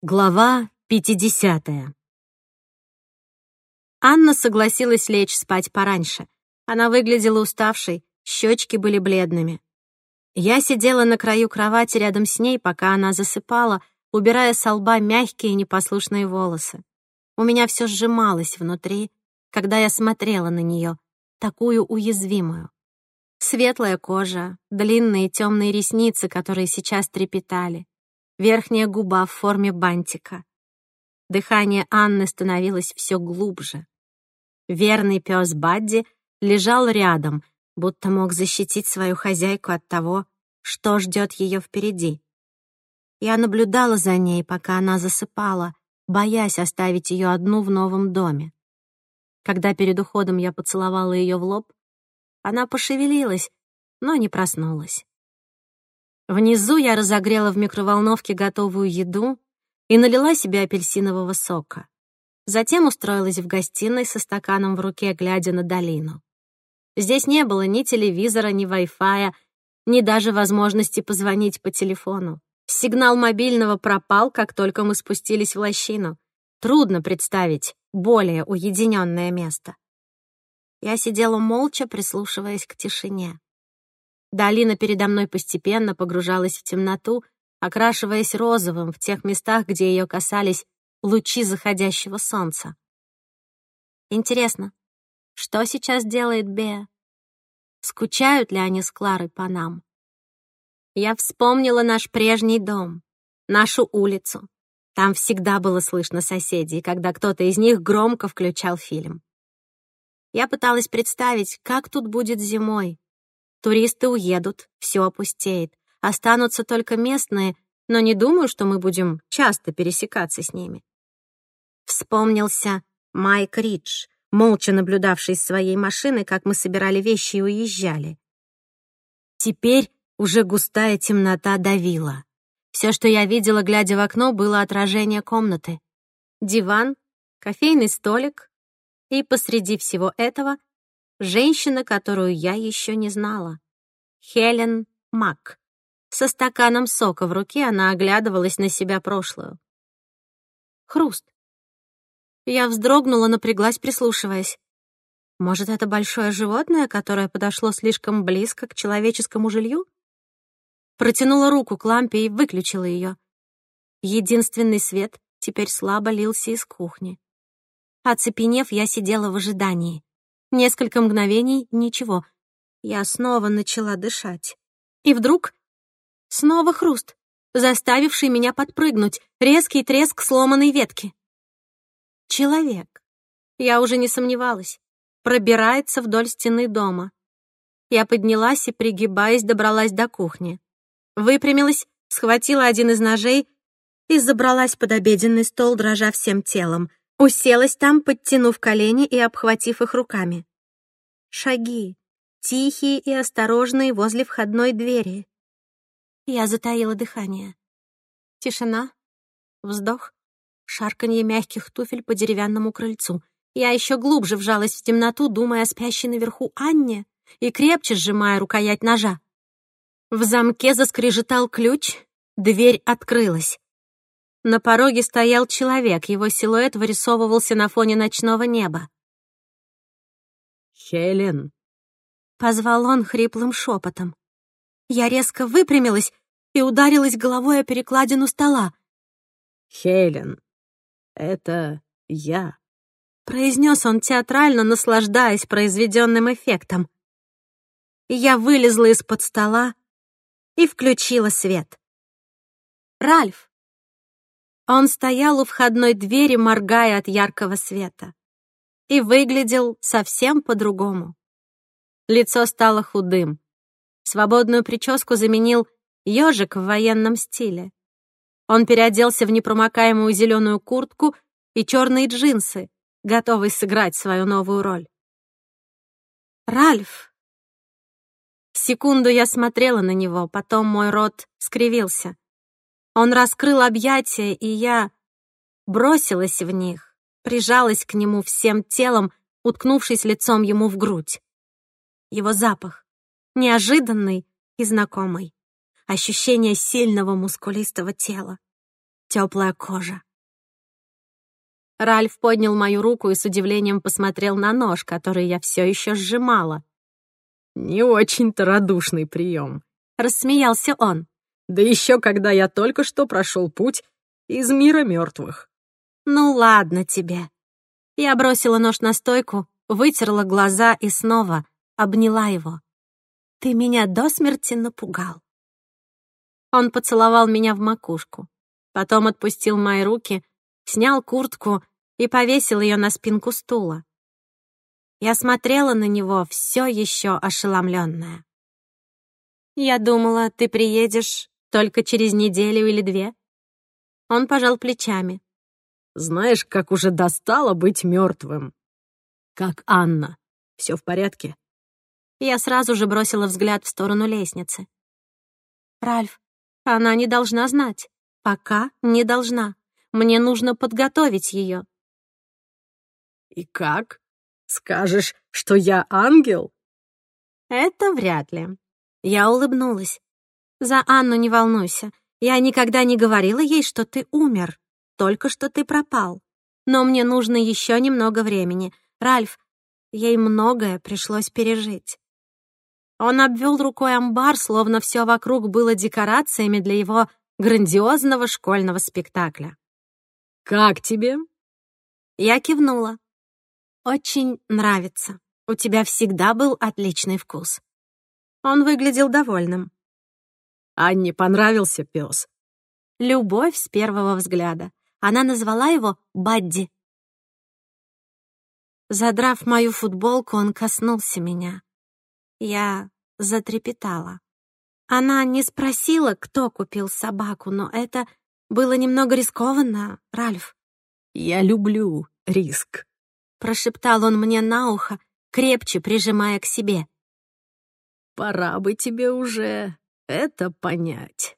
Глава 50 Анна согласилась лечь спать пораньше. Она выглядела уставшей, щечки были бледными. Я сидела на краю кровати рядом с ней, пока она засыпала, убирая с лба мягкие непослушные волосы. У меня все сжималось внутри, когда я смотрела на нее, такую уязвимую. Светлая кожа, длинные темные ресницы, которые сейчас трепетали, верхняя губа в форме бантика. Дыхание Анны становилось все глубже. Верный пес Бадди лежал рядом, будто мог защитить свою хозяйку от того, что ждет ее впереди. Я наблюдала за ней, пока она засыпала, боясь оставить ее одну в новом доме. Когда перед уходом я поцеловала ее в лоб, она пошевелилась, но не проснулась. Внизу я разогрела в микроволновке готовую еду и налила себе апельсинового сока. Затем устроилась в гостиной со стаканом в руке, глядя на долину. Здесь не было ни телевизора, ни Wi-Fi, ни даже возможности позвонить по телефону. Сигнал мобильного пропал, как только мы спустились в лощину. Трудно представить более уединенное место. Я сидела молча, прислушиваясь к тишине. Долина передо мной постепенно погружалась в темноту, окрашиваясь розовым в тех местах, где ее касались лучи заходящего солнца. Интересно, что сейчас делает Беа? Скучают ли они с Кларой по нам? Я вспомнила наш прежний дом, нашу улицу. Там всегда было слышно соседей, когда кто-то из них громко включал фильм. Я пыталась представить, как тут будет зимой, Туристы уедут, все опустеет. Останутся только местные, но не думаю, что мы будем часто пересекаться с ними. Вспомнился Майк Ридж, молча наблюдавший из своей машины, как мы собирали вещи и уезжали. Теперь уже густая темнота давила. Все, что я видела, глядя в окно, было отражение комнаты. Диван, кофейный столик, и посреди всего этого женщина, которую я еще не знала. Хелен Мак. Со стаканом сока в руке она оглядывалась на себя прошлую. Хруст. Я вздрогнула, напряглась, прислушиваясь. Может, это большое животное, которое подошло слишком близко к человеческому жилью? Протянула руку к лампе и выключила ее. Единственный свет теперь слабо лился из кухни. Оцепенев, я сидела в ожидании. Несколько мгновений — ничего. Я снова начала дышать. И вдруг снова хруст, заставивший меня подпрыгнуть, резкий треск сломанной ветки. Человек, я уже не сомневалась, пробирается вдоль стены дома. Я поднялась и, пригибаясь, добралась до кухни. Выпрямилась, схватила один из ножей и забралась под обеденный стол, дрожа всем телом. Уселась там, подтянув колени и обхватив их руками. Шаги, тихие и осторожные возле входной двери. Я затаила дыхание. Тишина, вздох, шарканье мягких туфель по деревянному крыльцу. Я еще глубже вжалась в темноту, думая о спящей наверху Анне и крепче сжимая рукоять ножа. В замке заскрежетал ключ, дверь открылась. На пороге стоял человек, его силуэт вырисовывался на фоне ночного неба. «Хелен!» — позвал он хриплым шепотом. Я резко выпрямилась и ударилась головой о перекладину стола. «Хелен, это я», — произнес он театрально, наслаждаясь произведенным эффектом. Я вылезла из-под стола и включила свет. «Ральф!» Он стоял у входной двери, моргая от яркого света. И выглядел совсем по-другому. Лицо стало худым. Свободную прическу заменил ежик в военном стиле. Он переоделся в непромокаемую зеленую куртку и черные джинсы, готовый сыграть свою новую роль. «Ральф!» Секунду я смотрела на него, потом мой рот скривился. Он раскрыл объятия, и я бросилась в них, прижалась к нему всем телом, уткнувшись лицом ему в грудь. Его запах, неожиданный и знакомый, ощущение сильного мускулистого тела. теплая кожа. Ральф поднял мою руку и с удивлением посмотрел на нож, который я все еще сжимала. «Не очень-то радушный прием», — рассмеялся он. «Да еще когда я только что прошел путь из мира мертвых». «Ну ладно тебе». Я бросила нож на стойку, вытерла глаза и снова обняла его. «Ты меня до смерти напугал». Он поцеловал меня в макушку, потом отпустил мои руки, снял куртку и повесил ее на спинку стула. Я смотрела на него, все еще ошеломленная. «Я думала, ты приедешь только через неделю или две?» Он пожал плечами. «Знаешь, как уже достало быть мертвым. Как Анна. Все в порядке?» Я сразу же бросила взгляд в сторону лестницы. «Ральф, она не должна знать. Пока не должна. Мне нужно подготовить ее. «И как? Скажешь, что я ангел?» «Это вряд ли». Я улыбнулась. «За Анну не волнуйся. Я никогда не говорила ей, что ты умер. Только что ты пропал. Но мне нужно еще немного времени. Ральф, ей многое пришлось пережить». Он обвел рукой амбар, словно все вокруг было декорациями для его грандиозного школьного спектакля. «Как тебе?» Я кивнула. «Очень нравится. У тебя всегда был отличный вкус». Он выглядел довольным. Анне понравился пес. Любовь с первого взгляда. Она назвала его Бадди. Задрав мою футболку, он коснулся меня. Я затрепетала. Она не спросила, кто купил собаку, но это было немного рискованно, Ральф. «Я люблю риск», — прошептал он мне на ухо, крепче прижимая к себе. «Пора бы тебе уже это понять».